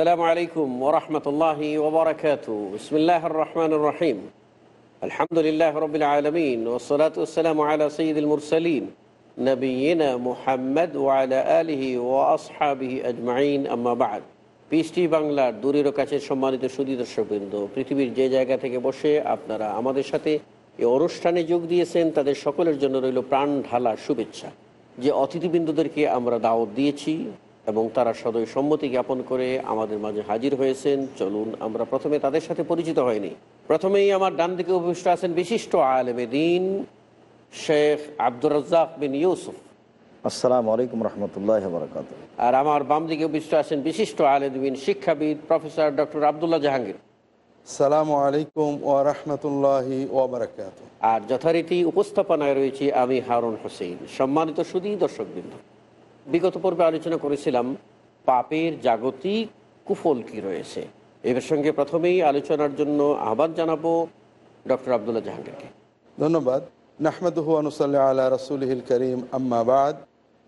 আসসালামু আলাইকুম ওরহমতুল্লাহি ওবরাকাত বিসমিল্লাহ রহমান রহিম আলহামদুলিল্লাহ রবিল ও ওসলাতাম আলা সঈদুল মুরসলিন নবীন মোহাম্মদ ওয়ালা আলহি ও আসহাবিহি আজমাইন। আম্মাবাদ পিস টি বাংলার দূরের কাছে সম্মানিত সুদী দর্শকবৃন্দ, পৃথিবীর যে জায়গা থেকে বসে আপনারা আমাদের সাথে এই অনুষ্ঠানে যোগ দিয়েছেন, তাদের সকলের জন্য রইল প্রাণ ঢালা শুভেচ্ছা। যে অতিথিবৃন্দদেরকে আমরা দাওয়াত দিয়েছি এবং তারা সদয় সম্মতি জ্ঞাপন করে আমাদের মাঝে হাজির হয়েছেন। চলুন আমরা প্রথমে তাদের সাথে পরিচিত হয়নি। প্রথমেই আমার ডান দিকে উপবিষ্ট আছেন বিশিষ্ট আলেমে দিন শেখ আব্দুর রাজ্জাক বিন ইউসুফ। আসসালামু আলাইকুম রহমতুল্লাহ বরকাত আর আমার বাম দিকে উপবিষ্ট আছেন বিশিষ্ট আলেদিন শিক্ষাবিদ প্রফেসর ডক্টর আবদুল্লাহ জাহাঙ্গীর। সালামু আলাইকুম ও রহমতুল্লাহি আর যথারীতি উপস্থাপনায় রয়েছে আমি হারুন হোসেন। সম্মানিত সুদী দর্শকবৃন্দ বিগত পর্বে আলোচনা করেছিলাম পাপের জাগতিক কুফল কি রয়েছে? এর সঙ্গে প্রথমেই আলোচনার জন্য আহ্বান জানাব ডক্টর আবদুল্লাহ জাহাঙ্গীরকে। ধন্যবাদ। নাহমেদুয়ানুসাল্লাহ আল্লাহ রসুলহিল করিম আম্মাবাদ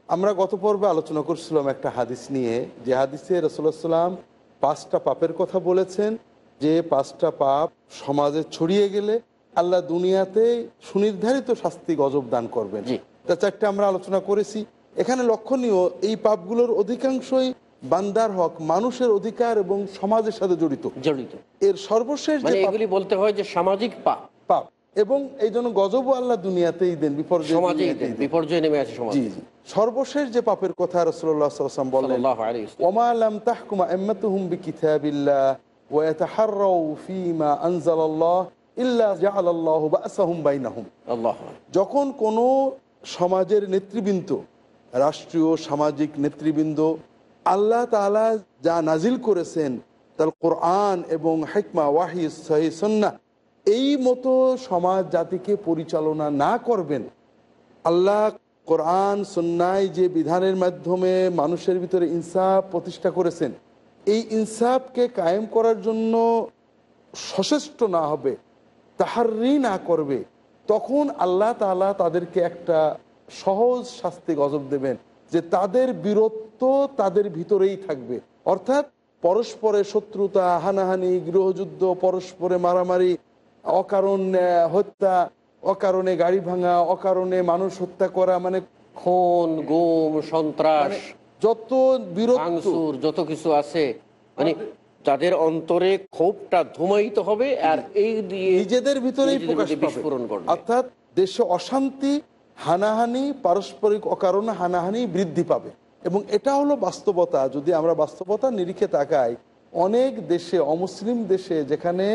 আমরা গত পর্বে আলোচনা করছিলাম একটা হাদিস নিয়ে। যে হাদিসে রসুল্লাহাম পাঁচটা পাপের কথা বলেছেন। যে পাঁচটা পাপ সমাজে ছড়িয়ে গেলে আল্লাহ দুনিয়াতে সুনির্ধারিত শাস্তি গজব দান করবেন। তা চারটে আমরা আলোচনা করেছি। এখানে লক্ষণীয় এই পাপগুলোর অধিকাংশই বান্দার হক মানুষের অধিকার এবং সমাজের সাথে জড়িত। জড়িত। এর সর্বশেষ মানে এগুলি বলতে হয় যে সামাজিক পাপ। পাপ। এবং এই জন্য গজবও আল্লাহ দুনিয়াতেই দেন বিপর্যয়। বিপর্যয় নেমে আছে সমাজ। জি জি। সর্বশেষ যে পাপের কথা রসুল্লাহাম বললেন ওয়াসাল্লাম। ওমা তাহকুমা বিকিতাবিল্লাহ ফীমা আনজালাল্লাহ ইল্লা জাআলাল্লাহু বা'সাহুম বাইনাহুম। আল্লাহ যখন কোন সমাজের নেতৃবৃন্দ রাষ্ট্রীয় সামাজিক নেতৃবৃন্দ, আল্লাহ তাআলা যা নাজিল করেছেন, তার কোরআন এবং হেকমা, ওয়াহি, সহি সন্না এই মতো সমাজ জাতিকে পরিচালনা না করবেন। আল্লাহ কোরআন সন্ন্যায় যে বিধানের মাধ্যমে মানুষের ভিতরে ইনসাফ প্রতিষ্ঠা করেছেন, এই ইনসাফকে কায়েম করার জন্য সচেষ্ট না হবে তাহারি না করবে, তখন আল্লাহ তাআলা তাদেরকে একটা সহজ শাস্তি গজব দেবেন যে তাদের বীরত্ব তাদের ভিতরেই থাকবে অর্থাৎ পরস্পরের শত্রুতা হানাহানি গৃহযুদ্ধ পরস্পরে মারামারি অকারণ হত্যা অকারণে গাড়ি ভাঙা অকারণে মানুষ হত্যা করা মানে খুন গুম সন্ত্রাস মানে যত ভাঙচুর যত কিছু আছে মানে তাদের অন্তরে ক্ষোভটা ধুমায়িত হবে আর এই দিয়ে নিজেদের ঘটবে। অর্থাৎ দেশে অশান্তি হানাহানি, পারস্পরিক অকারণে হানাহানি বৃদ্ধি পাবে। এবং এটা হলো বাস্তবতা। যদি আমরা বাস্তবতা নিরিখে তাকাই, অনেক দেশে, অমুসলিম দেশে যেখানে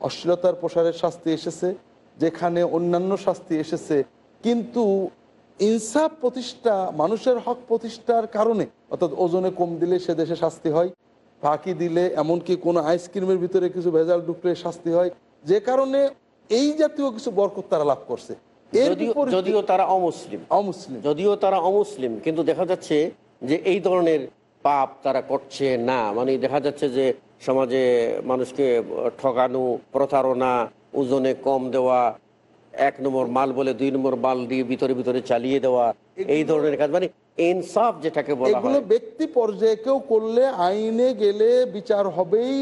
অশ্লীলতার প্রসারের শাস্তি এসেছে, যেখানে অন্যান্য শাস্তি এসেছে, কিন্তু ইনসাফ প্রতিষ্ঠা, মানুষের হক প্রতিষ্ঠার কারণে, অর্থাৎ ওজনে কম দিলে সে দেশে শাস্তি হয়, ফাঁকি দিলে এমনকি কোনো আইসক্রিমের ভিতরে কিছু ভেজাল ঢুকলে শাস্তি হয়, যে কারণে এই জাতীয় কিছু বরকত তারা লাভ করছে। যদিও তারা অমুসলিম। অমুসলিম। যদিও তারা অমুসলিম কিন্তু দেখা যাচ্ছে যে এই ধরনের পাপ তারা করছে না। মানে দেখা যাচ্ছে যে সমাজে মানুষকে ঠকানো প্রতারণা ওজনে কম দেওয়া এক নম্বর মাল বলে দুই নম্বর মাল দিয়ে ভিতরে ভিতরে চালিয়ে দেওয়া এই ধরনের কাজ। মানে ইনসাফ যেটাকে বলা এগুলো ব্যক্তি পর্যায়ে কেউ করলে আইনে গেলে বিচার হবেই।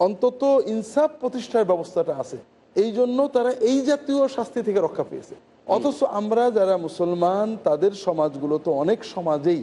অন্তত ইনসাফ প্রতিষ্ঠার ব্যবস্থাটা আছে। এই জন্য তারা এই জাতীয় শাস্তি থেকে রক্ষা পেয়েছে। অথচ আমরা যারা মুসলমান তাদের সমাজগুলো তো অনেক সমাজেই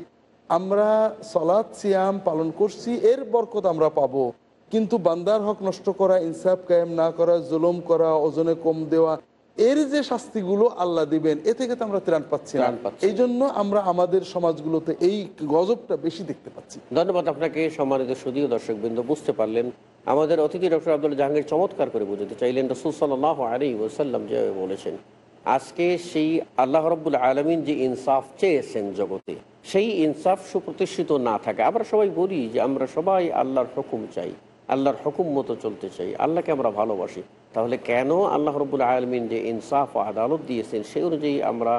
আমরা সলাৎ সিয়াম পালন করছি এর বরকত আমরা পাবো। কিন্তু বান্দার হক নষ্ট করা ইনসাফ কায়েম না করা জুলুম করা ওজনে কম দেওয়া এর যে শাস্তিগুলো আল্লাহ দিবেন এ থেকে তো আমরা ত্রাণ পাচ্ছি না। এই জন্য আমরা আমাদের সমাজগুলোতে এই গজবটা বেশি দেখতে পাচ্ছি। ধন্যবাদ আপনাকে সম্মানিত সুদীয় দর্শক বিন্দু বুঝতে পারলেন। আমাদের অতিথি ডক্টর আব্দুল জাহাঙ্গীর চমৎকার করে বুঝতে চাইলেন রসুল সাল্লাহ আলী ওসাল্লাম যে বলেছেন। আজকে সেই আল্লাহ রব্বুল আলমিন যে ইনসাফ চেয়েছেন জগতে, সেই ইনসাফ সুপ্রতিষ্ঠিত না থাকে। আমরা সবাই বলি যে আমরা সবাই আল্লাহর হুকুম চাই, আল্লাহর হুকুম মতো চলতে চাই, আল্লাহকে আমরা ভালোবাসি। তাহলে কেন আল্লাহ রব্বুল আলমিন যে ইনসাফ আদালত দিয়েছেন, সেই অনুযায়ী আমরা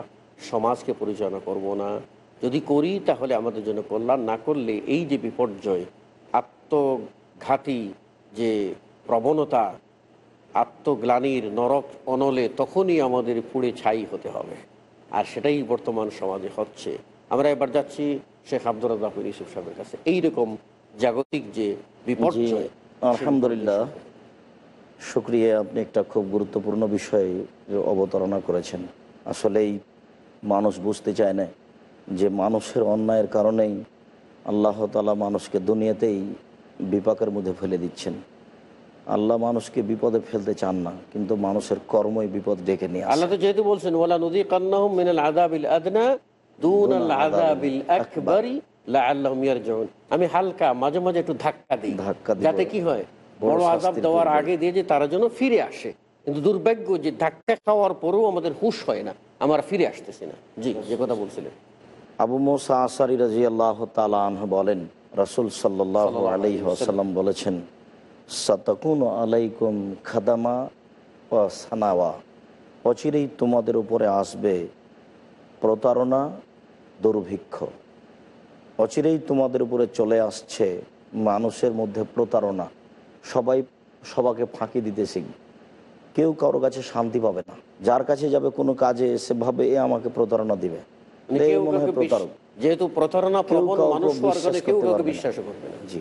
সমাজকে পরিচালনা করব না? যদি করি, তাহলে আমাদের জন্য কল্যাণ না করলে এই যে বিপর্যয়, আত্মঘাতী যে প্রবণতা আত্মগ্লানির নরক অনলে তখনই আমাদের পুড়ে ছাই হতে হবে। আর সেটাই বর্তমান সমাজে হচ্ছে। আমরা এবার যাচ্ছি শেখ আব্দুল রাজাফুর ইউসুফ সাহেবের কাছে। এইরকম জাগতিক যে বিপর্যয় আলহামদুলিল্লাহ। শুক্রিয়া আপনি একটা খুব গুরুত্বপূর্ণ বিষয় অবতারণা করেছেন। আসলেই মানুষ বুঝতে চায় না যে মানুষের অন্যায়ের কারণেই আল্লাহ তালা মানুষকে দুনিয়াতেই বিপাকের মধ্যে ফেলে দিচ্ছেন। আল্লাহ মানুষকে বিপদে ফেলতে চান না কিন্তু মানুষের কর্মই বিপদ ডেকে নিয়ে আল্লাহ তো যেহেতু বলছেন ওয়ালা নদী কান্নাহুম মিনাল আযাবিল আদনা দুন আল আকবারি আমি হালকা মাঝে মাঝে একটু ধাক্কা দিই। যাতে কি হয় বড় আযাব দেওয়ার আগে দিয়ে যে তারা যেন ফিরে আসে। কিন্তু দুর্ভাগ্য যে ধাক্কা খাওয়ার পরেও আমাদের হুঁশ হয় না আমরা ফিরে আসতেছি না। জি যে কথা বলছিলেন। আবু মোসা আসারি রাজি আল্লাহ বলেন রসুল সাল্লাহ আলি আসাল্লাম বলেছেন সতকুন আলাইকুম খাদামা ও সানাওয়া। অচিরেই তোমাদের উপরে আসবে প্রতারণা দুর্ভিক্ষ। অচিরেই তোমাদের উপরে চলে আসছে মানুষের মধ্যে প্রতারণা। সবাই সবাকে ফাঁকি দিতে শিখবে কেউ কারও কাছে শান্তি পাবে না। যার কাছে যাবে কোনো কাজে সে ভাবে এ আমাকে প্রতারণা দিবে। মানে হয় প্রতারক। যেহেতু প্রতারণা জি।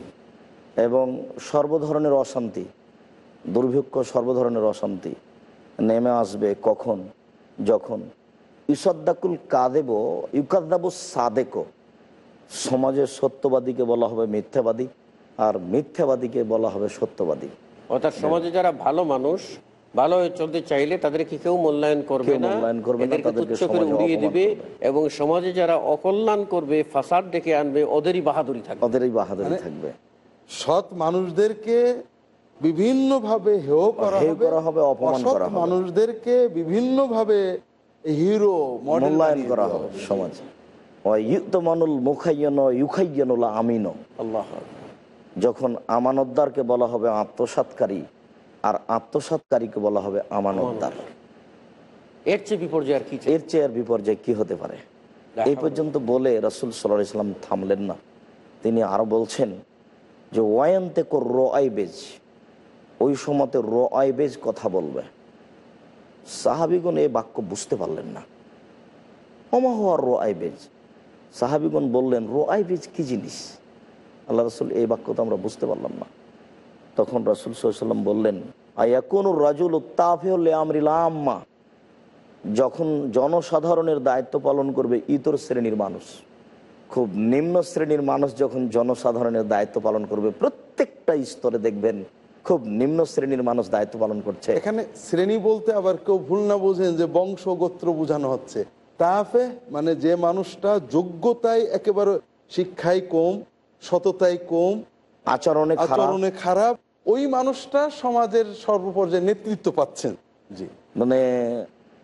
এবং সর্বধরনের অশান্তি দুর্ভিক্ষ সর্বধরনের অশান্তি নেমে আসবে কখন যখন। ইসদ্দাকুল কাদেব ইউকাদ্দাবু সাদেক। সমাজের সত্যবাদীকে বলা হবে মিথ্যাবাদী আর মিথ্যাবাদীকে বলা হবে সত্যবাদী। অর্থাৎ সমাজে যারা ভালো মানুষ ভালো হয়ে চলতে চাইলে তাদেরকে কেউ মূল্যায়ন করবে না। মূল্যায়ন করবে না, তাদেরকে তুচ্ছ করে উড়িয়ে দিবে এবং সমাজে যারা অকল্যাণ করবে ফাসাদ ডেকে আনবে ওদেরই বাহাদুরি থাকবে। ওদেরই বাহাদুরি মানে থাকবে। সৎ মানুষদেরকে বিভিন্নভাবে হেয় করা হবে করা হবে, অপমান করা হবে। মানুষদেরকে বিভিন্নভাবে হিরো মডেল মূল্যায়ন বানিয়ে করা হবে সমাজে। ইউতমানুল মুখাইয়ন ইউখাইয়নুল আমিন। আল্লাহ যখন আমানতদারকে বলা হবে আত্মসাৎকারী আর আত্মসাৎকারীকে বলা হবে আমানতদার এর চেয়ে বিপর্যয় আর কি এর চেয়ে আর বিপর্যয় কি হতে পারে? এই পর্যন্ত বলে রসুল সাল্লাহ ইসলাম থামলেন না। তিনি আরও বলছেন যে ওয়ায়ন্তে কো র আইবেজ ওই সময়তে আইবেজ কথা বলবে। সাহাবিগণ এই বাক্য বুঝতে পারলেন না। অমা হওয়ার র আইবেজ সাহাবিগণ বললেন রো আইবেজ কি জিনিস? আল্লাহ রসুল এই বাক্য তো আমরা বুঝতে পারলাম না। তখন রসুল সাল্লাম বললেন আয়া কোন রাজুল উত্তাফে আমরিল আম্মা? যখন জনসাধারণের দায়িত্ব পালন করবে ইতর শ্রেণির মানুষ। খুব নিম্ন শ্রেণির মানুষ যখন জনসাধারণের দায়িত্ব পালন করবে প্রত্যেকটা স্তরে দেখবেন খুব নিম্ন শ্রেণির মানুষ দায়িত্ব পালন করছে। এখানে শ্রেণি বলতে আবার কেউ ভুল না বোঝেন যে বংশ গোত্র বোঝানো হচ্ছে। তাফে মানে যে মানুষটা যোগ্যতায় একেবারে শিক্ষায় কম সততায় কম আচরণে আচরণে খারাপ ওই মানুষটা সমাজের সর্বপর্যায়ে নেতৃত্ব পাচ্ছেন। জি। মানে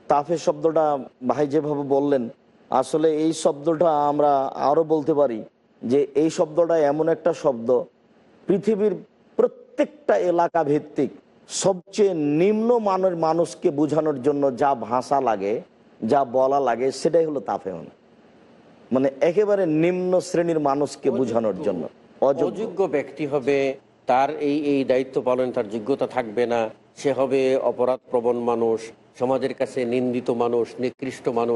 তাফে শব্দটা ভাই যেভাবে বললেন আসলে এই শব্দটা আমরা আরও বলতে পারি যে এই শব্দটা এমন একটা শব্দ পৃথিবীর প্রত্যেকটা এলাকা ভিত্তিক সবচেয়ে নিম্ন মানের মানুষকে বোঝানোর জন্য যা ভাষা লাগে যা বলা লাগে সেটাই হলো তাফেহন। মানে একেবারে নিম্ন শ্রেণির মানুষকে বোঝানোর জন্য। অযোগ্য ব্যক্তি হবে তার এই এই দায়িত্ব পালন তার যোগ্যতা থাকবে না সে হবে অপরাধ প্রবণ মানুষ সমাজের কাছে নিন্দিত মানুষ নিকৃষ্ট মানুষ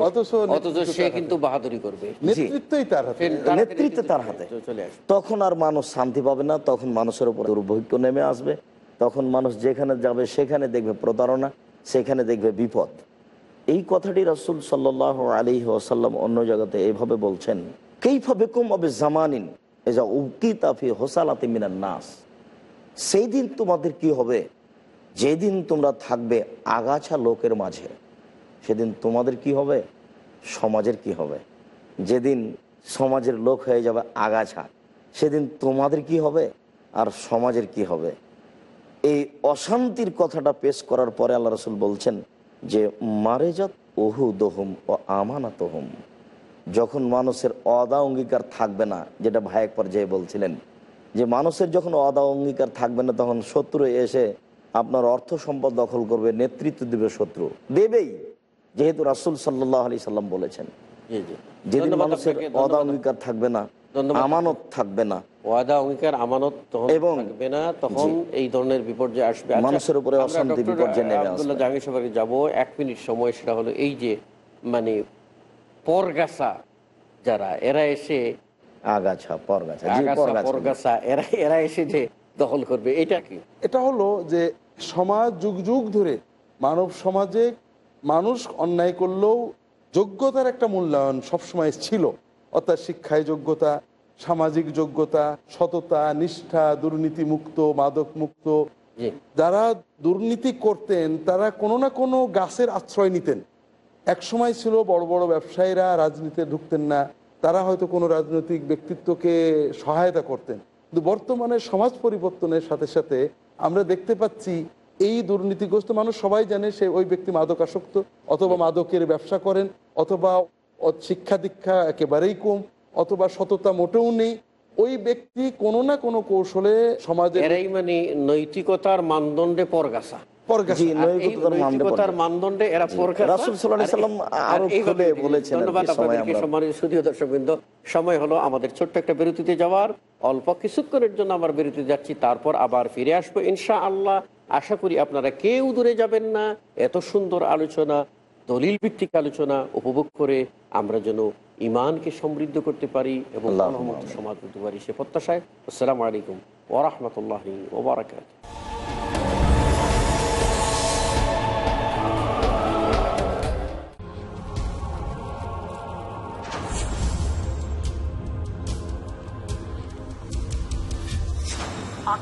অথচ সে কিন্তু বাহাদুরি করবে। নেতৃত্বই তার হাতে। সে তার হাতে নেতৃত্ব তার হাতে। তখন আর মানুষ শান্তি পাবে না তখন মানুষের উপর দুর্ভিক্ষ নেমে আসবে। তখন মানুষ যেখানে যাবে সেখানে দেখবে প্রতারণা সেখানে দেখবে বিপদ। এই কথাটি রসুল সাল্লাহ আলী ওসাল্লাম অন্য জায়গাতে এইভাবে বলছেন কেইভাবে কুম হবে জামানিন এজা উক্তি তাফি হোসালাতে মিনার নাস? সেই দিন তোমাদের কি হবে? যেদিন তোমরা থাকবে আগাছা লোকের মাঝে, সেদিন তোমাদের কি হবে? সমাজের কি হবে? যেদিন সমাজের লোক হয়ে যাবে আগাছা, সেদিন তোমাদের কি হবে? আর সমাজের কি হবে? এই অশান্তির কথাটা পেশ করার পরে আল্লাহ রসুল বলছেন যে, মারে মারেজাত ওহু দোহম ও আমানাত হোম যখন মানুষের অদা অঙ্গীকার থাকবে না, যেটা ভাইয়ের পর্যায়ে বলছিলেন, যে মানুষের যখন অদা অঙ্গীকার থাকবে না, তখন শত্রু এসে আপনার অর্থ সম্পদ দখল করবে নেতৃত্ব দেবে শত্রু। দেবেই যেহেতু রাসুল সাল্লাহ আলি সাল্লাম বলেছেন। যেদিন মানুষের অদা অঙ্গীকার থাকবে না আমানত থাকবে না। ওয়াদা অঙ্গীকার আমানত এবং- থাকবে না তখন এই ধরনের বিপর্যয় আসবে। আচ্ছা, মানুষের উপরে অশান্তি, বিপর্যয় নেমে আসবে। জাহাঙ্গীর সাহেবের যাব। এক মিনিট সময় সেটা হলো এই যে মানে পরগাছা যারা এরা এসে আগাছা পরগাছা আগাছা পরগাছা। পরগাছা এরা এরা এসে যে দখল করবে এটা কি? এটা হলো যে সমাজ যুগ যুগ ধরে মানব সমাজে মানুষ অন্যায় করলেও যোগ্যতার একটা মূল্যায়ন সবসময় ছিল। অর্থাৎ শিক্ষায় যোগ্যতা সামাজিক যোগ্যতা সততা নিষ্ঠা দুর্নীতি মুক্ত মাদক মুক্ত যারা দুর্নীতি করতেন তারা কোনো না কোনো গাছের আশ্রয় নিতেন। এক সময় ছিল বড় বড় ব্যবসায়ীরা রাজনীতিতে ঢুকতেন না তারা হয়তো কোনো রাজনৈতিক ব্যক্তিত্বকে সহায়তা করতেন। কিন্তু বর্তমানে সমাজ পরিবর্তনের সাথে সাথে আমরা দেখতে পাচ্ছি এই দুর্নীতিগ্রস্ত মানুষ সবাই জানে সে ওই ব্যক্তি মাদকাসক্ত অথবা মাদকের ব্যবসা করেন অথবা শিক্ষা দীক্ষা একেবারেই কম অথবা সততা মোটেও নেই। ওই ব্যক্তি কোনো না কোনো কৌশলে এরাই মানে নৈতিকতার মানদণ্ডে পরগাছা। মানদণ্ডে এরা আর- খুলে বলেছেন ধন্যবাদ সময় আপনাদেরকে সম্মানিত সুদীয় দর্শকবৃন্দ। সময় হলো আমাদের ছোট্ট একটা বিরতিতে যাওয়ার। অল্প কিছুক্ষণের জন্য আবার বিরতি যাচ্ছি তারপর আবার ফিরে আসব ইনশা আল্লাহ আশা করি আপনারা কেউ দূরে যাবেন না। এত সুন্দর আলোচনা দলিল ভিত্তিক আলোচনা উপভোগ করে আমরা যেন ইমানকে সমৃদ্ধ করতে পারি এবং সমাজ করতে পারি সে প্রত্যাশায়। আসসালামু আলাইকুম ওরহমতুল্লাহ ওবরাকাত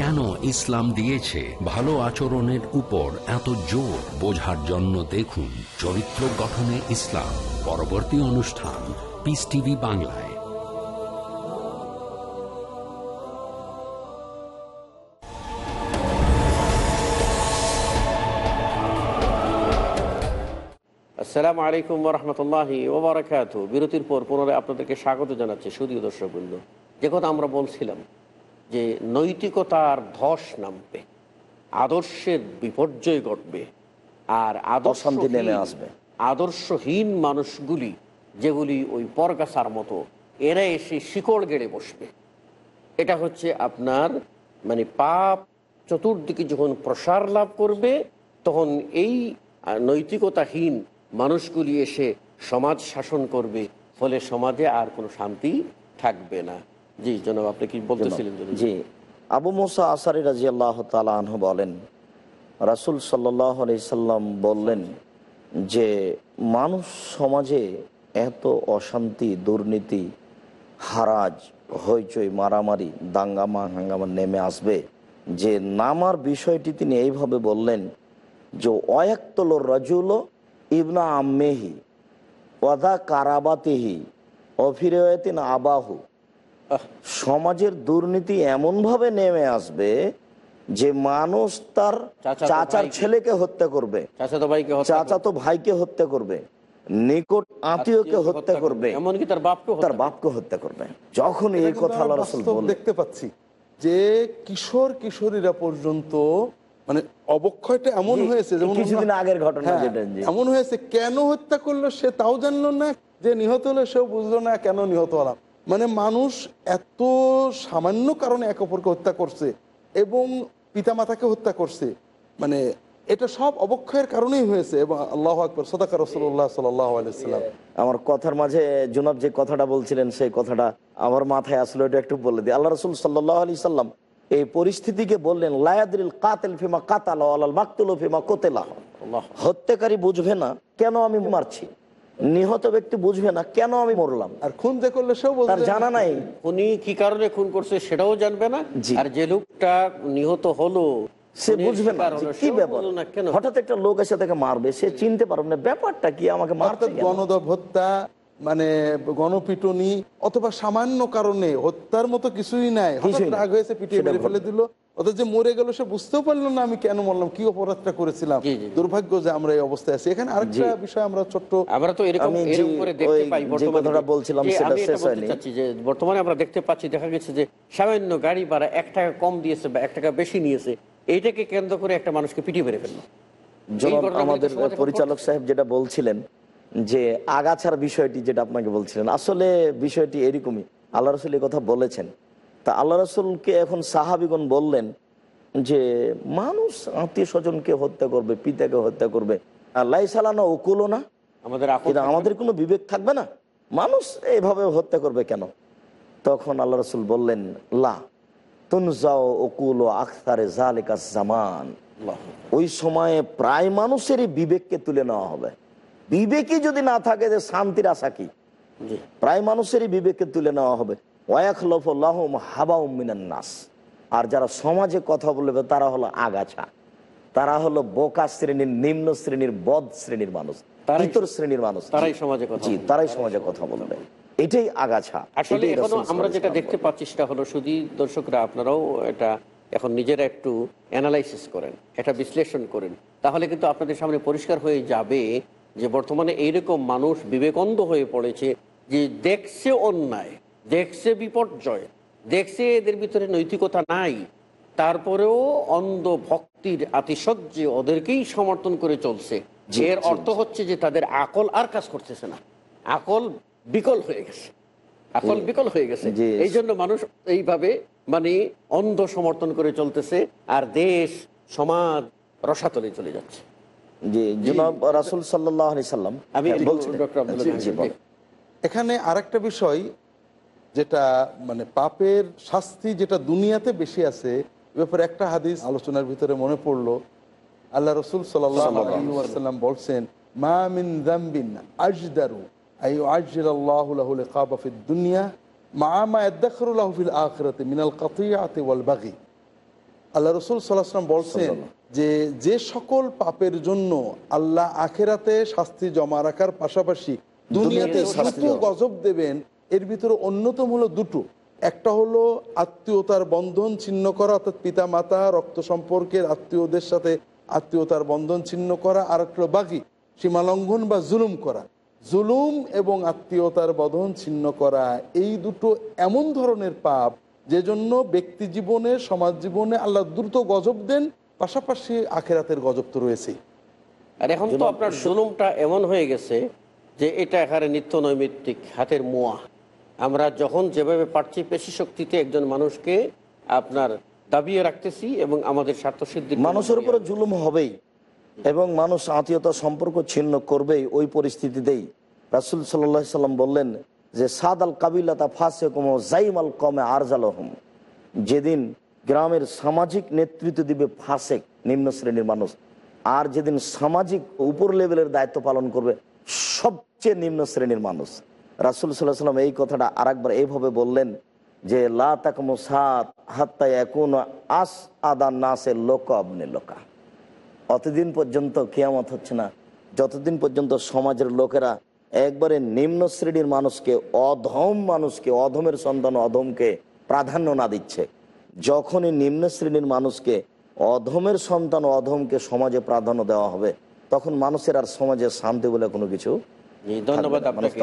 কেন ইসলাম দিয়েছে? ভালো আচরণের উপর এত জোর বোঝার জন্য দেখুন চরিত্র গঠনে ইসলাম। পরবর্তী অনুষ্ঠান পিস টিভি বাংলায়। আসসালামু আলাইকুম রহমতুল্লাহি ওবরাকাত বিরতির পর পুনরায় আপনাদেরকে স্বাগত জানাচ্ছি সুদীয় দর্শকবৃন্দ। যে কথা আমরা বলছিলাম যে নৈতিকতার ধস নামবে আদর্শের বিপর্যয় ঘটবে আর আদর্শ নেমে আসবে। আদর্শহীন মানুষগুলি যেগুলি ওই পরগাছার মতো এরা এসে শিকড় গেড়ে বসবে এটা হচ্ছে আপনার মানে পাপ চতুর্দিকে যখন প্রসার লাভ করবে তখন এই নৈতিকতাহীন মানুষগুলি এসে সমাজ শাসন করবে ফলে সমাজে আর কোনো শান্তি থাকবে না জি জনাব আপনি কি বলতেছিলেন জি। আবু মোসা আসারি রাজি আল্লাহ তালাহ বলেন রাসুল সাল্লাহ সাল্লাম বললেন যে মানুষ সমাজে এত অশান্তি দুর্নীতি হারাজ হইচই মারামারি দাঙ্গামা হাঙ্গামা নেমে আসবে যে নামার বিষয়টি তিনি এইভাবে বললেন যে অয়াক্তল রাজুল ইবনা আম্মেহি ওয়াদা কারাবাতিহি অফিরেতিন আবাহু সমাজের দুর্নীতি এমনভাবে নেমে আসবে যে মানুষ তার চাচার ছেলেকে হত্যা করবে চাচাতো ভাইকে হত্যা চাচা তো ভাইকে হত্যা করবে নিকট আত্মীয়কে হত্যা করবে এমনকি তার বাপকে তার বাপকে হত্যা করবে। যখন এই কথা আল্লাহ রাসূল দেখতে পাচ্ছি যে কিশোর কিশোরীরা পর্যন্ত মানে অবক্ষয়টা এমন হয়েছে যেমন কিছুদিন আগের ঘটনা হ্যাঁ। এমন হয়েছে কেন হত্যা করল সে তাও জানলো না যে নিহত হলো সেও বুঝলো না কেন নিহত হলাম। মানে মানুষ এত সামান্য কারণে এক অপরকে হত্যা করছে এবং পিতামাতাকে হত্যা করছে। মানে এটা সব অবক্ষয়ের কারণেই হয়েছে এবং আল্লাহ আকবর সদাকা রসুল্লাহ সাল্লাহ আলাইসাল্লাম আমার কথার মাঝে জুনাব যে কথাটা বলছিলেন সেই কথাটা আমার মাথায় আসলে ওটা একটু বলে দিই। আল্লাহ রসুল সাল্লাহ আলি সাল্লাম এই পরিস্থিতিকে বললেন লায়াদিল কাতেল ফিমা কাতালা আলাল মাকতুল ফিমা কোতেলা। হত্যাকারী বুঝবে না কেন আমি মারছি। নিহত ব্যক্তি বুঝবে না কেন আমি মরলাম। আর খুন যে করলে সেও তার জানা নাই। উনি কি কারণে খুন করছে সেটাও জানবে না। আর যে লোকটা নিহত হলো সে বুঝবে না কি ব্যাপার? না কেন? হঠাৎ একটা লোক এসে তাকে মারবে সে চিনতে পারবে না ব্যাপারটা কি আমাকে মারতে গণদ? গণদব হত্যা মানে গণপিটনি অথবা সামান্য কারণে হত্যার মতো কিছুই নাই। রাগ হয়েছে পিটিয়ে মেরে ফেলে দিল। অথচ যে মরে গেল সে বুঝতেও পারল না আমি কেন মরলাম কি অপরাধটা করেছিলাম। দুর্ভাগ্য যে আমরা এই অবস্থায় আছি। এখানে আরেকটা বিষয় আমরা ছোট্ট আমরা তো এরকম আমি যে দেখতে পাই বর্তমানে। বলছিলাম যে সেটা শেষ হয়নি। যে বর্তমানে আমরা দেখতে পাচ্ছি দেখা গেছে যে সামান্য গাড়ি ভাড়া এক টাকা কম দিয়েছে বা এক টাকা বেশি নিয়েছে এইটাকে কেন্দ্র করে একটা মানুষকে পিটিয়ে মেরে ফেলল। আমাদের পরিচালক সাহেব যেটা বলছিলেন যে আগাছার বিষয়টি যেটা আপনাকে বলছিলেন আসলে বিষয়টি এরকমই। আল্লাহ রসুল এই কথা বলেছেন। তা আল্লাহ রসুলকে এখন সাহাবিগণ বললেন যে মানুষ আত্মীয় স্বজনকে হত্যা করবে পিতাকে হত্যা করবে। আল্লাহ সালানো ওকুলো না আমাদের আমাদের কোনো বিবেক থাকবে না। মানুষ এইভাবে হত্যা করবে কেন? তখন আল্লাহ রসুল বললেন লা তুনজাও ওকুল ও আখতারে জালেকা জামান। ওই সময়ে প্রায় মানুষেরই বিবেককে তুলে নেওয়া হবে। বিবেকই যদি না থাকে যে শান্তির আশা কি? প্রায় মানুষেরই বিবেককে তুলে নেওয়া হবে। ওয়াকলফুল্লাহম হাবা উম্মিনান নাস। আর যারা সমাজে কথা বলবে তারা হলো আগাছা। তারা হলো বোকা শ্রেণির নিম্ন শ্রেণির বদ শ্রেণির মানুষ ইতর শ্রেণির মানুষ। তারাই সমাজে কথা জি তারাই সমাজে কথা বলবে। এটাই আগাছা। আসলে এখনও আমরা যেটা দেখতে পাচ্ছি সেটা হলো শুধু দর্শকরা আপনারাও এটা এখন নিজেরা একটু অ্যানালাইসিস করেন এটা বিশ্লেষণ করেন। তাহলে কিন্তু আপনাদের সামনে পরিষ্কার হয়ে যাবে যে বর্তমানে এইরকম মানুষ বিবেকন্ধ হয়ে পড়েছে যে দেখছে অন্যায় দেখছে বিপর্যয় দেখছে এদের ভিতরে নৈতিকতা নাই তারপরেও অন্ধ ভক্তির আতিশয্যে ওদেরকেই সমর্থন করে চলছে। এর অর্থ হচ্ছে যে তাদের আকল আর কাজ করতেছে না। আকল বিকল হয়ে গেছে। আকল বিকল হয়ে গেছে। এই জন্য মানুষ এইভাবে মানে অন্ধ সমর্থন করে চলতেছে আর দেশ সমাজ রসাতলে চলে যাচ্ছে। জি জনাব রাসূল সাল্লাল্লাহু সাল্লাম আমি হ্যাঁ। এখানে আরেকটা বিষয় যেটা মানে পাপের শাস্তি যেটা দুনিয়াতে বেশি আছে ব্যাপারে একটা হাদিস আলোচনার ভিতরে মনে পড়ল। আল্লাহ রসুল সাল্লাম বলছেন মা মিন দাম্বিন আজদারু আই দুনিয়া মা মা ইয়াদাখরু ফিল আখিরাতি মিনাল কাতিয়াতি ওয়াল বাগি। আল্লাহ রসুল সাল্লাহাম বলছেন যে যে সকল পাপের জন্য আল্লাহ আখেরাতে শাস্তি জমা রাখার পাশাপাশি দুনিয়াতে শাস্তি গজব দেবেন। এর ভিতরে অন্যতম হলো দুটো। একটা হলো আত্মীয়তার বন্ধন ছিন্ন করা অর্থাৎ পিতা মাতা রক্ত সম্পর্কের আত্মীয়দের সাথে আত্মীয়তার বন্ধন ছিন্ন করা। আর একটা বাকি সীমালঙ্ঘন বা জুলুম করা। জুলুম এবং আত্মীয়তার বন্ধন ছিন্ন করা এই দুটো এমন ধরনের পাপ যে জন্য ব্যক্তি জীবনে সমাজ জীবনে আল্লাহ দ্রুত গজব দেন পাশাপাশি আখেরাতের গজব তো রয়েছেই। আর এখন তো আপনার জুলুমটা এমন হয়ে গেছে যে এটা এখানে নিত্য নৈমিত্তিক হাতের মোয়া। আমরা যখন যেভাবে পারছি পেশি শক্তিতে একজন মানুষকে আপনার দাবিয়ে রাখতেছি এবং আমাদের স্বার্থ সিদ্ধি মানুষের উপরে জুলুম হবেই এবং মানুষ আত্মীয়তা সম্পর্ক ছিন্ন করবেই ওই পরিস্থিতিতেই। রাসুল সাল্লাহ সাল্লাম বললেন যে সাদ আল কাবিলাতা ফাঁসে কমো জাইম আল কমে আরজালহম। যেদিন গ্রামের সামাজিক নেতৃত্ব দিবে ফাসেক, নিম্ন শ্রেণির মানুষ, আর যেদিন সামাজিক উপর লেভেলের দায়িত্ব পালন করবে সবচেয়ে নিম্ন শ্রেণির মানুষ। রাসুল সাল্লাহ সাল্লাম এই কথাটা আরেকবার এইভাবে বললেন যে সাত আস আদা নাসের লোক আবনে লোকা। অতদিন পর্যন্ত কেয়ামত হচ্ছে না। যতদিন পর্যন্ত সমাজের লোকেরা একবারে নিম্ন শ্রেণির মানুষকে অধম মানুষকে অধমের সন্তান অধমকে প্রাধান্য না দিচ্ছে। যখনই নিম্ন শ্রেণির মানুষকে অধমের সন্তান অধমকে সমাজে প্রাধান্য দেওয়া হবে তখন মানুষের আর সমাজে শান্তি বলে কোনো কিছু ধন্যবাদ আপনাকে।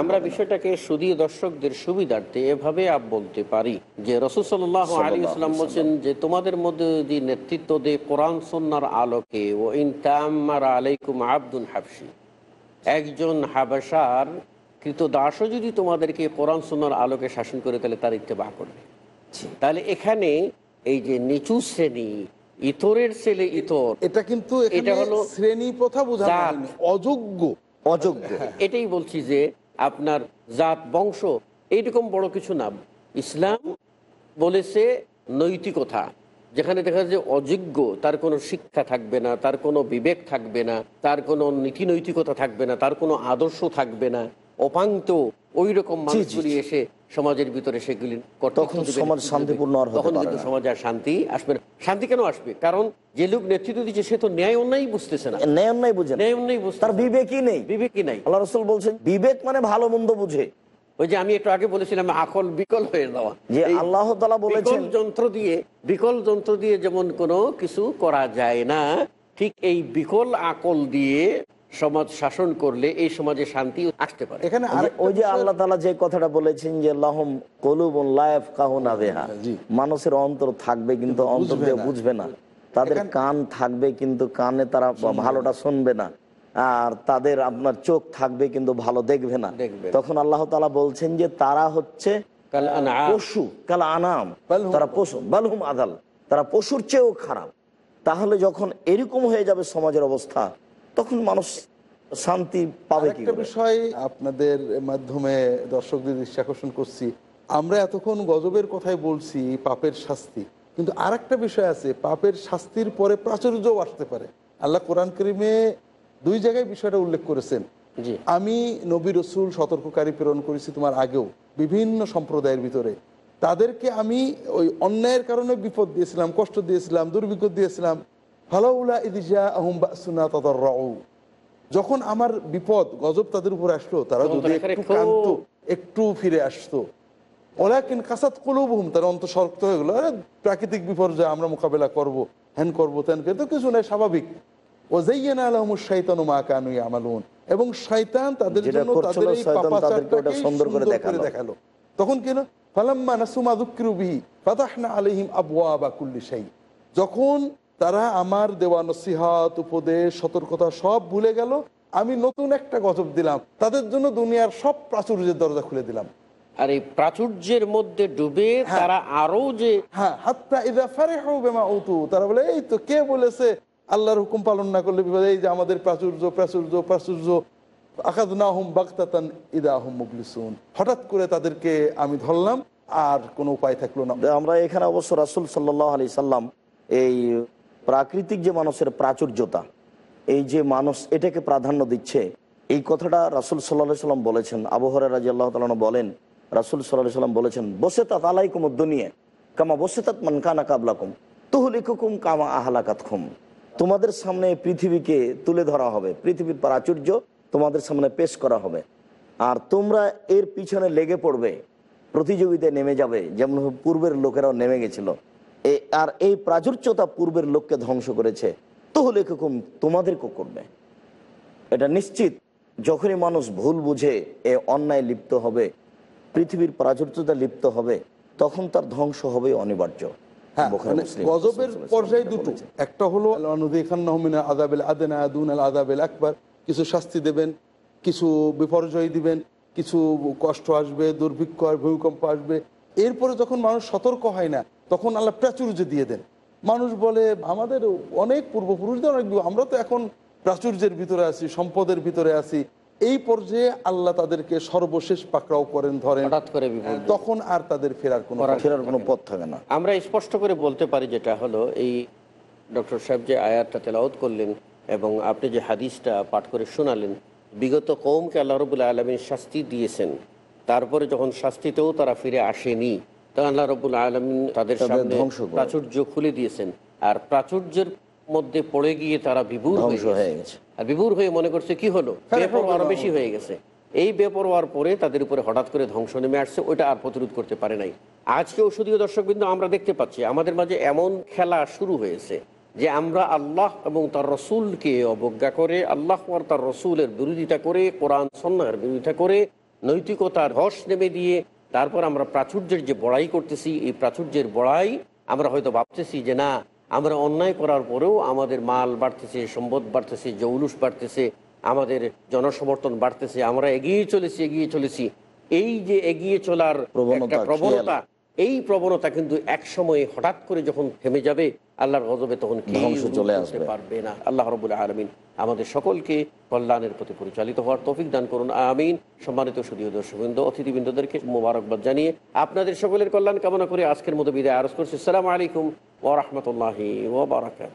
আমরা বিষয়টাকে সুদী দর্শকদের সুবিধার্থে এভাবে আপ বলতে পারি যে রসুল সাল্লাহ আলী ইসলাম বলছেন যে তোমাদের মধ্যে যদি নেতৃত্ব দে কোরআন সন্ন্যার আলোকে ও ইনতাম্মার আলাইকুম আব্দুল হাফসি। একজন হাবাসার কৃতদাসও যদি তোমাদেরকে কোরআন সন্ন্যার আলোকে শাসন করে তাহলে তার ইত্তেবা করবে। তাহলে এখানে এই যে নিচু শ্রেণি ইতরের ছেলে ইতর এটা কিন্তু এটা হলো শ্রেণি প্রথা বোঝানো অযোগ্য। অযোগ্য। এটাই বলছি যে আপনার জাত বংশ এইরকম বড় কিছু না। ইসলাম বলেছে নৈতিকতা। যেখানে দেখা যায় যে অযোগ্য তার কোনো শিক্ষা থাকবে না তার কোনো বিবেক থাকবে না তার কোনো নীতি নৈতিকতা থাকবে না তার কোনো আদর্শ থাকবে না অপান্ত ওই রকম মানুষগুলি এসে সমাজের ভিতরে সেগুলি তখন সমাজ শান্তিপূর্ণ তখন কিন্তু। সমাজে আর শান্তি আসবে না। শান্তি কেন আসবে? কারণ যে লোক নেতৃত্ব দিচ্ছে সে তো ন্যায় অন্যায় বুঝতেছে না। ন্যায় অন্যায় বুঝে ন্যায় অন্যায় বুঝতে তার বিবেকই নেই। বিবেকই নাই। আল্লাহ রসুল বলছেন বিবেক মানে ভালো মন্দ বুঝে। ওই যে আমি একটু আগে বলেছিলাম আকল বিকল হয়ে যাওয়া। যে এই আল্লাহ বলেছেন বিকল যন্ত্র দিয়ে বিকল যন্ত্র দিয়ে যেমন কোনো কিছু করা যায় না ঠিক এই বিকল আকল দিয়ে সমাজ শাসন করলে এই সমাজে শান্তি আসতে পারে। এখানে ওই যে- ওই যে আল্লাহ তালা যে কথাটা বলেছেন যে লাহম কলুব লাইফ কাহুনা বেহা। মানুষের অন্তর থাকবে কিন্তু অন্তর। বুঝবে না। তাদের কান থাকবে কিন্তু কানে তারা ভালোটা শুনবে না। আর তাদের আপনার চোখ থাকবে কিন্তু ভালো দেখবে না। দেখবে তখন আল্লাহ তালা বলছেন যে তারা হচ্ছে পশু কাল আনাম। তারা পশু বালহুম আদাল। তারা পশুর চেয়েও খারাপ। তাহলে যখন এরকম হয়ে যাবে সমাজের অবস্থা তখন মানুষ শান্তি পাবে কি একটা বিষয় আপনাদের মাধ্যমে দর্শকদের দৃষ্টি আকর্ষণ করছি। আমরা এতক্ষণ গজবের কথাই বলছি পাপের শাস্তি। কিন্তু আর বিষয় আছে পাপের শাস্তির পরে প্রাচুর্যও আসতে পারে। আল্লাহ কোরআন করিমে দুই জায়গায় বিষয়টা উল্লেখ করেছেন। আমি নবী রসুল সতর্ককারী প্রেরণ করেছি তোমার আগেও বিভিন্ন সম্প্রদায়ের ভিতরে। তাদেরকে আমি ওই অন্যায়ের কারণে বিপদ দিয়েছিলাম কষ্ট দিয়েছিলাম দুর্ভিক্ষ দিয়েছিলাম। ফালাউলা ইদিজা আহম বাসুনা তদর যখন আমার বিপদ গজব তাদের উপর আসলো তারা যদি একটু কান্ত একটু ফিরে আসতো। ওরা কিন কাসাত কলুবহুম তারা অন্তর শক্ত হয়ে গেলো। প্রাকৃতিক বিপর্যয় আমরা মোকাবেলা করব হ্যান করব তেন তো কিছু নয় স্বাভাবিক। ও জাইয়ানা আলহমুর মা কানু আমালুন এবং শয়তান তাদের জন্য তাদের এই শয়তান তাদেরকে ওটা পাপাচারটাকেই সুন্দর করে দেখাল। দেখাল। তখন কি ফালাম্মা নাসুমা দুক্কিরু ফাতাহনা আলাইহিম আবওয়াবা কুল্লি শাই। যখন তারা আমার দেওয়া নসিহাত উপদেশ সতর্কতা সব ভুলে গেল আমি নতুন একটা গজব দিলাম। তাদের জন্য দুনিয়ার সব প্রাচুর্যের দরজা খুলে দিলাম। আর এই প্রাচুর্যের মধ্যে ডুবে হ্যাঁ। তারা আরও যে হ্যাঁ ইদা তারা বলে এই তো কে বলেছে আল্লাহর হুকুম পালন না করলে বিপদ, এই যে আমাদের প্রাচুর্য প্রাচুর্য প্রাচুর্য আকাদনাহুম বাগতাতান ইদাহুম মুবলিসুন। হঠাৎ করে তাদেরকে আমি ধরলাম, আর কোনো উপায় থাকল না। আমরা এখানে অবশ্য রাসুল সাল্লাহ আলি সাল্লাম, এই প্রাকৃতিক যে মানুষের প্রাচুর্যতা, এই যে মানুষ এটাকে প্রাধান্য দিচ্ছে, এই কথাটা রাসুল সাল্লাহ সাল্লাম বলেছেন। আবহরে রাজি আল্লাহ তালন বলেন, রাসুল সাল্লাহ সাল্লাম বলেছেন বসে তাত আলাইকুম দুনিয়া, কামা বসে তাত মান কানা কাবলাকুম তুহলিকুম কামা আহলাকাত খুম তোমাদের সামনে পৃথিবীকে তুলে ধরা হবে। পৃথিবীর প্রাচুর্য তোমাদের সামনে পেশ করা হবে। আর তোমরা এর পিছনে লেগে পড়বে। প্রতিযোগিতায় নেমে যাবে, যেমন পূর্বের লোকেরাও নেমে গেছিল। আর এই প্রাচুর্যতা পূর্বের লোককে ধ্বংস করেছে। তাহলে কুকুম তোমাদেরকেও করবে। এটা নিশ্চিত, যখনই মানুষ ভুল বুঝে এ অন্যায় লিপ্ত হবে, পৃথিবীর প্রাচুর্যতা লিপ্ত হবে, তখন তার ধ্বংস হবে অনিবার্য। হ্যাঁ মানে গজবের পর্যায় দুটো। একটা হলো আদাবেল আদেনা দুন আল আদাবেল আকবার। কিছু শাস্তি দেবেন কিছু বিপর্যয় দিবেন কিছু কষ্ট আসবে দুর্ভিক্ষ আর ভূমিকম্প আসবে। এরপরে যখন মানুষ সতর্ক হয় না তখন আল্লাহ প্রাচুর্য দিয়ে দেন। মানুষ বলে আমাদের অনেক পূর্বপুরুষদের অনেক আমরা তো এখন প্রাচুর্যের ভিতরে আছি সম্পদের ভিতরে আছি এই পর্যায়ে আল্লাহ তাদেরকে সর্বশেষ পাকড়াও করেন ধরেন তখন আর তাদের ফেরার কোনো ফেরার কোনো পথ থাকে না। আমরা স্পষ্ট করে বলতে পারি যেটা হলো এই ডক্টর সাহেব যে আয়াতটা তেলাওত করলেন এবং আপনি যে হাদিসটা পাঠ করে শোনালেন বিগত কৌমকে আল্লাহ রবুল্লা আলমিন শাস্তি দিয়েছেন। তারপরে যখন শাস্তিতেও তারা ফিরে আসেনি তখন আল্লাহ রবুল্লা আলমিন তাদের সামনে প্রাচুর্য খুলে দিয়েছেন। আর প্রাচুর্যের মধ্যে পড়ে গিয়ে তারা ধ্বংস হয়ে গেছে। আর বিভুর হয়ে মনে করছে কি হলো? বেপরোয়া আরও বেশি হয়ে। গেছে। এই বেপরোয়ার পরে তাদের উপরে হঠাৎ করে ধ্বংস নেমে আসছে ওইটা আর প্রতিরোধ করতে পারে নাই। আজকে ওষুধীয় দর্শক বিন্দু আমরা দেখতে পাচ্ছি আমাদের মাঝে এমন খেলা শুরু হয়েছে যে আমরা আল্লাহ এবং তার রসুলকে অবজ্ঞা করে আল্লাহ আর তার রসুলের বিরোধিতা করে কোরআন সন্ন্যার বিরোধিতা করে নৈতিকতার ধস নেমে দিয়ে তারপর আমরা প্রাচুর্যের যে বড়াই করতেছি এই প্রাচুর্যের বড়াই আমরা হয়তো ভাবতেছি যে না আমরা অন্যায় করার পরেও আমাদের মাল বাড়তেছে সম্পদ বাড়তেছে জৌলুস বাড়তেছে আমাদের জনসমর্থন বাড়তেছে আমরা এগিয়ে চলেছি এগিয়ে চলেছি এই যে এগিয়ে চলার প্রবণতা। এই প্রবণতা কিন্তু এক সময় হঠাৎ করে যখন থেমে যাবে আল্লাহর গজবে তখন কি চলে আসতে পারবে না। আল্লাহ রবুল আলমিন আমাদের সকলকে কল্যাণের প্রতি পরিচালিত হওয়ার তফিক দান করুন আমিন। সম্মানিত সুদীয় দর্শকবৃন্দ অতিথিবৃন্দদেরকে মোবারকবাদ জানিয়ে আপনাদের সকলের কল্যাণ কামনা করে আজকের মতো বিদায় আরজ করছি। সালাম আলাইকুম ওরহমতুল্লাহি ওবরাকাত